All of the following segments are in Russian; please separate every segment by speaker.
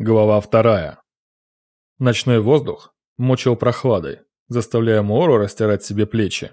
Speaker 1: Глава вторая. Ночной воздух мучил прохладой, заставляя Моору растирать себе плечи.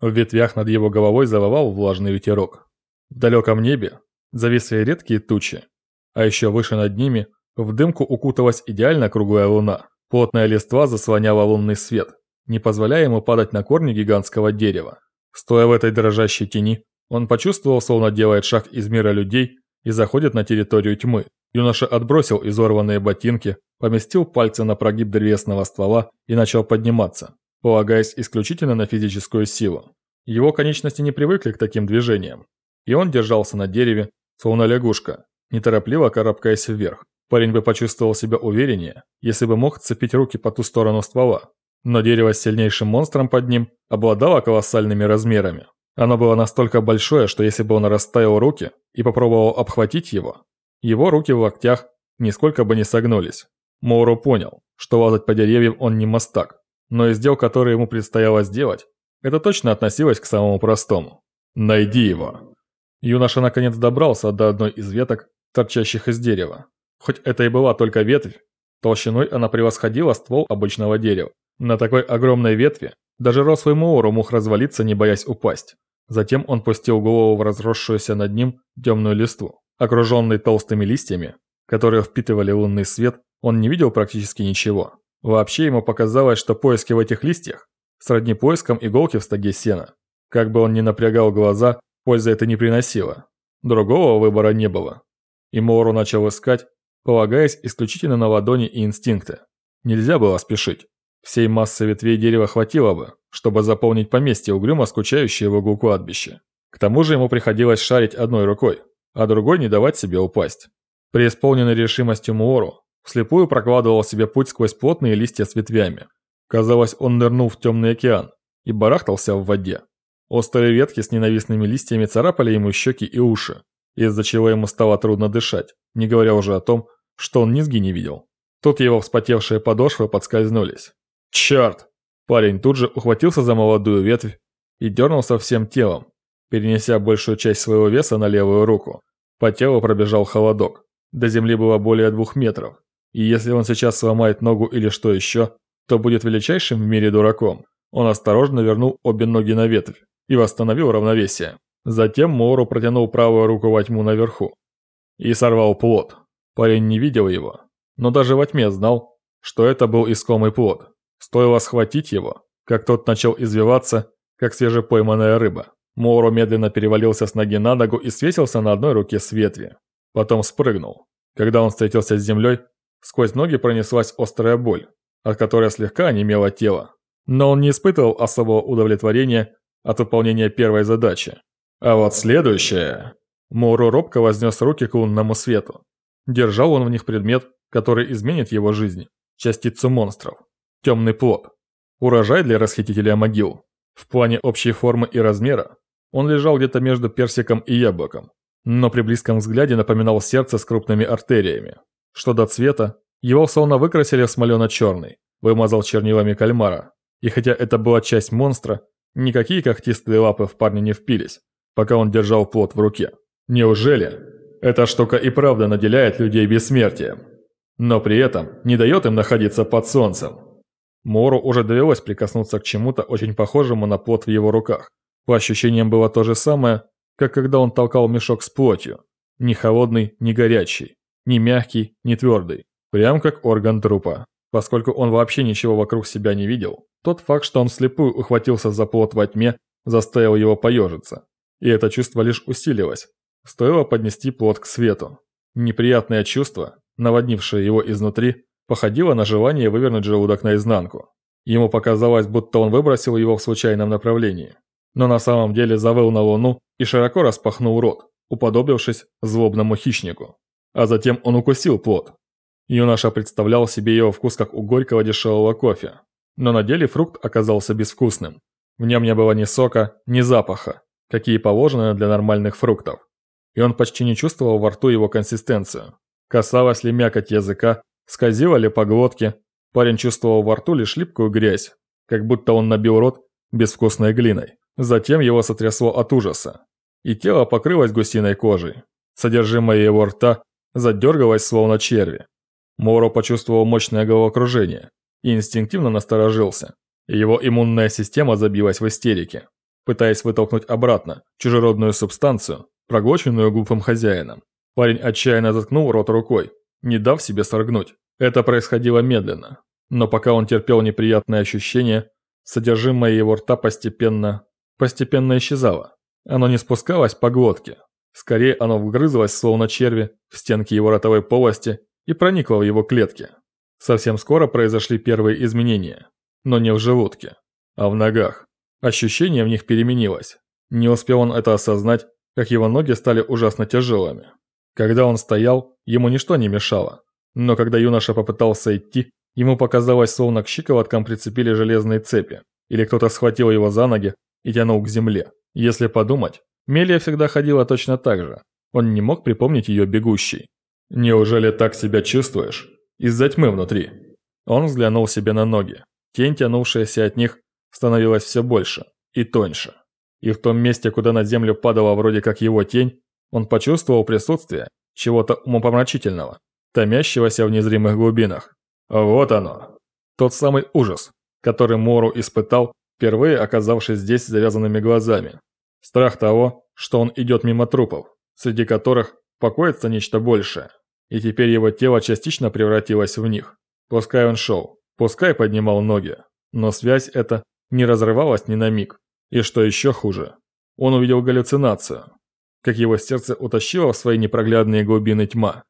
Speaker 1: В ветвях над его головой завывал влажный ветерок. В далеком небе зависли редкие тучи, а еще выше над ними в дымку укуталась идеально круглая луна. Плотная листва заслоняла лунный свет, не позволяя ему падать на корни гигантского дерева. Стоя в этой дрожащей тени, он почувствовал, словно делает шаг из мира людей и заходит на территорию тьмы. Юноша отбросил изорванные ботинки, поместил пальцы на прогиб древесного ствола и начал подниматься, полагаясь исключительно на физическую силу. Его конечности не привыкли к таким движениям, и он держался на дереве, словно лягушка, неторопливо карабкаясь вверх. Парень бы почувствовал себя увереннее, если бы мог цепить руки по ту сторону ствола. Но дерево с сильнейшим монстром под ним обладало колоссальными размерами. Оно было настолько большое, что если бы он расставил руки и попробовал обхватить его, его руки в локтях нисколько бы не согнулись. Моуру понял, что лазать по деревьям он не мастак, но из дел, которые ему предстояло сделать, это точно относилось к самому простому. «Найди его!» Юноша наконец добрался до одной из веток, торчащих из дерева. Хоть это и была только ветвь, толщиной она превосходила ствол обычного дерева. На такой огромной ветви даже рослый Моуру мог развалиться, не боясь упасть. Затем он пустил голову в разросшуюся над ним темную листву. Окруженный толстыми листьями, которые впитывали лунный свет, он не видел практически ничего. Вообще ему показалось, что поиски в этих листьях сродни поискам иголки в стоге сена. Как бы он ни напрягал глаза, пользы это не приносило. Другого выбора не было. И Моуру начал искать, полагаясь исключительно на ладони и инстинкты. Нельзя было спешить. Всей массы ветвей дерева хватило бы, чтобы заполнить поместье угрюмо скучающее в углу кладбища. К тому же ему приходилось шарить одной рукой, а другой не давать себе упасть. Преисполненный решимостью Муору, вслепую прокладывал себе путь сквозь плотные листья с ветвями. Казалось, он нырнул в темный океан и барахтался в воде. Острые ветки с ненавистными листьями царапали ему щеки и уши, из-за чего ему стало трудно дышать, не говоря уже о том, что он низги не видел. Тут его вспотевшие подошвы подскользнулись. «Черт!» Парень тут же ухватился за молодую ветвь и дернулся всем телом, перенеся большую часть своего веса на левую руку. По телу пробежал холодок. До земли было более двух метров. И если он сейчас сломает ногу или что еще, то будет величайшим в мире дураком. Он осторожно вернул обе ноги на ветвь и восстановил равновесие. Затем Моуру протянул правую руку во тьму наверху и сорвал плод. Парень не видел его, но даже во тьме знал, что это был искомый плод. Стоило схватить его, как тот начал извиваться, как свежепойманная рыба. Моуру медленно перевалился с ноги на ногу и свесился на одной руке с ветви. Потом спрыгнул. Когда он встретился с землей, сквозь ноги пронеслась острая боль, от которой слегка онемело тело. Но он не испытывал особого удовлетворения от выполнения первой задачи. А вот следующее... Моуру робко вознес руки к лунному свету. Держал он в них предмет, который изменит его жизнь. Частицу монстров. Темный плод. Урожай для расхитителя могил. В плане общей формы и размера он лежал где-то между персиком и яблоком, но при близком взгляде напоминал сердце с крупными артериями. Что до цвета, его словно выкрасили в смолено-черный, вымазал чернилами кальмара. И хотя это была часть монстра, никакие когтистые лапы в парня не впились, пока он держал плод в руке. Неужели эта штука и правда наделяет людей бессмертием, но при этом не дает им находиться под солнцем? Мору уже довелось прикоснуться к чему-то очень похожему на плод в его руках. По ощущениям было то же самое, как когда он толкал мешок с плотью. Ни холодный, ни горячий, ни мягкий, ни твердый. Прям как орган трупа. Поскольку он вообще ничего вокруг себя не видел, тот факт, что он вслепую ухватился за плот во тьме, заставил его поежиться. И это чувство лишь усилилось. Стоило поднести плот к свету. Неприятное чувство, наводнившее его изнутри, походило на желание вывернуть желудок наизнанку. Ему показалось, будто он выбросил его в случайном направлении но на самом деле завыл на луну и широко распахнул рот, уподобившись злобному хищнику. А затем он укусил плод. Юноша представлял себе его вкус как у горького дешевого кофе, но на деле фрукт оказался безвкусным. В нем не было ни сока, ни запаха, какие положены для нормальных фруктов. И он почти не чувствовал во рту его консистенцию. Касалась ли мякоть языка, скользила ли по глотке, парень чувствовал во рту лишь липкую грязь, как будто он набил рот безвкусной глиной. Затем его сотрясло от ужаса, и тело покрылось гусиной кожей. Содержимое его рта задергалось словно черви. Моро почувствовал мощное головокружение и инстинктивно насторожился. Его иммунная система забилась в истерике, пытаясь вытолкнуть обратно чужеродную субстанцию, проглоченную глупым хозяином. Парень отчаянно заткнул рот рукой, не дав себе соргнуть. Это происходило медленно, но пока он терпел неприятные ощущения, содержимое его рта постепенно, постепенно исчезало. Оно не спускалось по глотке. Скорее, оно вгрызлось, словно черви, в стенки его ротовой полости и проникло в его клетки. Совсем скоро произошли первые изменения, но не в желудке, а в ногах. Ощущение в них переменилось. Не успел он это осознать, как его ноги стали ужасно тяжелыми. Когда он стоял, ему ничто не мешало. Но когда юноша попытался идти, ему показалось, словно к щиколоткам прицепили железные цепи, или кто-то схватил его за ноги и тянул к земле. Если подумать, Мелия всегда ходила точно так же. Он не мог припомнить ее бегущей. «Неужели так себя чувствуешь? Из-за тьмы внутри?» Он взглянул себе на ноги. Тень, тянувшаяся от них, становилась все больше и тоньше. И в том месте, куда на землю падала вроде как его тень, он почувствовал присутствие чего-то умопомрачительного, томящегося в незримых глубинах. Вот оно. Тот самый ужас, который Мору испытал, впервые оказавшись здесь с завязанными глазами. Страх того, что он идет мимо трупов, среди которых покоится нечто большее и теперь его тело частично превратилось в них. Пускай он шел, пускай поднимал ноги, но связь эта не разрывалась ни на миг. И что еще хуже, он увидел галлюцинацию, как его сердце утащило в свои непроглядные глубины тьма.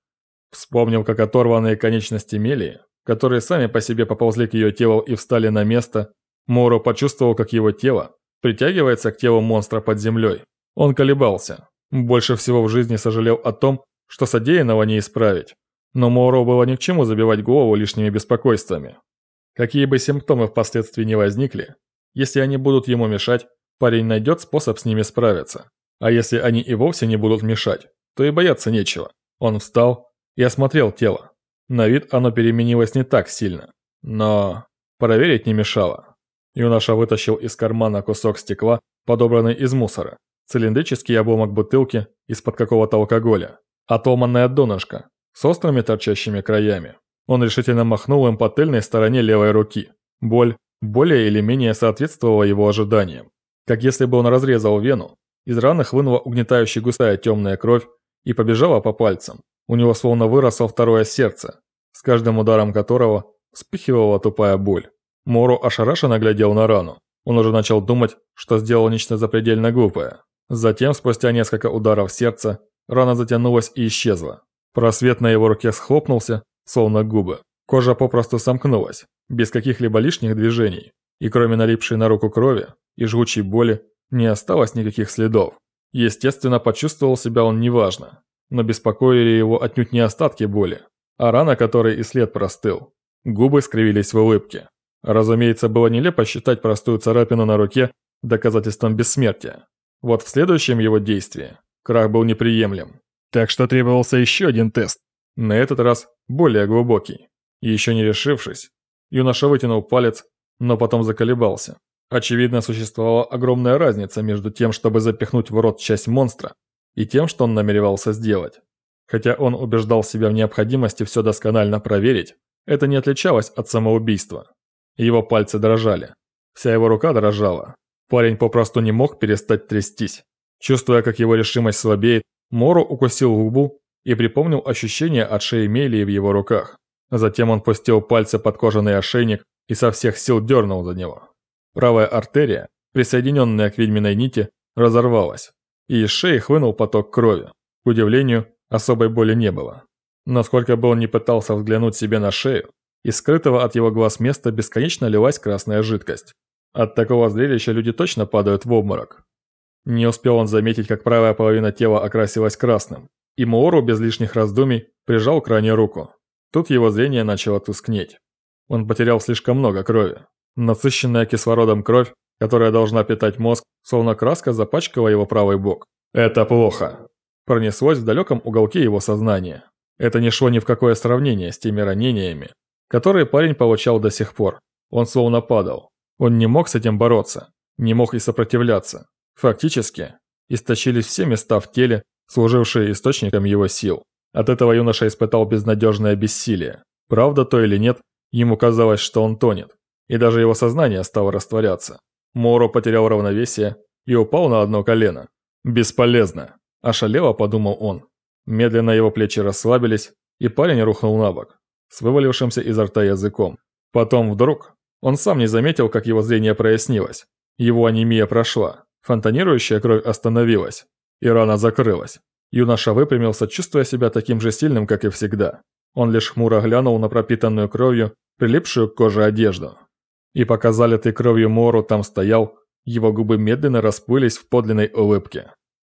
Speaker 1: Вспомнил, как оторванные конечности Мелии, которые сами по себе поползли к ее телу и встали на место, Моро почувствовал, как его тело притягивается к телу монстра под землей. Он колебался. Больше всего в жизни сожалел о том, что содеянного не исправить. Но Моро было ни к чему забивать голову лишними беспокойствами. Какие бы симптомы впоследствии не возникли, если они будут ему мешать, парень найдет способ с ними справиться. А если они и вовсе не будут мешать, то и бояться нечего. Он встал и осмотрел тело. На вид оно переменилось не так сильно, но проверить не мешало. Юноша вытащил из кармана кусок стекла, подобранный из мусора, цилиндрический обломок бутылки из-под какого-то алкоголя отломанное донышко с острыми торчащими краями. Он решительно махнул им по тыльной стороне левой руки. Боль более или менее соответствовала его ожиданиям. Как если бы он разрезал вену, из раны хлынула угнетающая густая темная кровь и побежала по пальцам. У него словно выросло второе сердце, с каждым ударом которого вспыхивала тупая боль. Моро ошарашенно глядел на рану. Он уже начал думать, что сделал нечто запредельно глупое. Затем, спустя несколько ударов сердца, Рана затянулась и исчезла. Просвет на его руке схлопнулся, словно губы. Кожа попросту сомкнулась, без каких-либо лишних движений. И кроме налипшей на руку крови и жгучей боли, не осталось никаких следов. Естественно, почувствовал себя он неважно, но беспокоили его отнюдь не остатки боли, а рана, которой и след простыл. Губы скривились в улыбке. Разумеется, было нелепо считать простую царапину на руке доказательством бессмертия. Вот в следующем его действии Крах был неприемлем. Так что требовался еще один тест. На этот раз более глубокий. еще не решившись, юноша вытянул палец, но потом заколебался. Очевидно, существовала огромная разница между тем, чтобы запихнуть в рот часть монстра, и тем, что он намеревался сделать. Хотя он убеждал себя в необходимости все досконально проверить, это не отличалось от самоубийства. Его пальцы дрожали. Вся его рука дрожала. Парень попросту не мог перестать трястись. Чувствуя, как его решимость слабеет, Моро укусил губу и припомнил ощущение от шеи Мелии в его руках. Затем он пустил пальцы под кожаный ошейник и со всех сил дернул за него. Правая артерия, присоединенная к ведьминой нити, разорвалась, и из шеи хлынул поток крови. К удивлению, особой боли не было. Но сколько бы он ни пытался взглянуть себе на шею, из скрытого от его глаз места бесконечно лилась красная жидкость. От такого зрелища люди точно падают в обморок. Не успел он заметить, как правая половина тела окрасилась красным, и Моору без лишних раздумий прижал к ране руку. Тут его зрение начало тускнеть. Он потерял слишком много крови. Насыщенная кислородом кровь, которая должна питать мозг, словно краска запачкала его правый бок. «Это плохо!» Пронеслось в далеком уголке его сознания. Это не шло ни в какое сравнение с теми ранениями, которые парень получал до сих пор. Он словно падал. Он не мог с этим бороться, не мог и сопротивляться. Фактически, истощились все места в теле, служившие источником его сил. От этого юноша испытал безнадежное бессилие. Правда то или нет, ему казалось, что он тонет, и даже его сознание стало растворяться. Моро потерял равновесие и упал на одно колено. «Бесполезно», – ошалело подумал он. Медленно его плечи расслабились, и парень рухнул на бок, с вывалившимся изо рта языком. Потом вдруг он сам не заметил, как его зрение прояснилось. Его анемия прошла, фонтанирующая кровь остановилась, и рана закрылась. Юноша выпрямился, чувствуя себя таким же сильным, как и всегда. Он лишь хмуро глянул на пропитанную кровью, прилипшую к коже одежду. И пока залитый кровью Мору там стоял, его губы медленно расплылись в подлинной улыбке.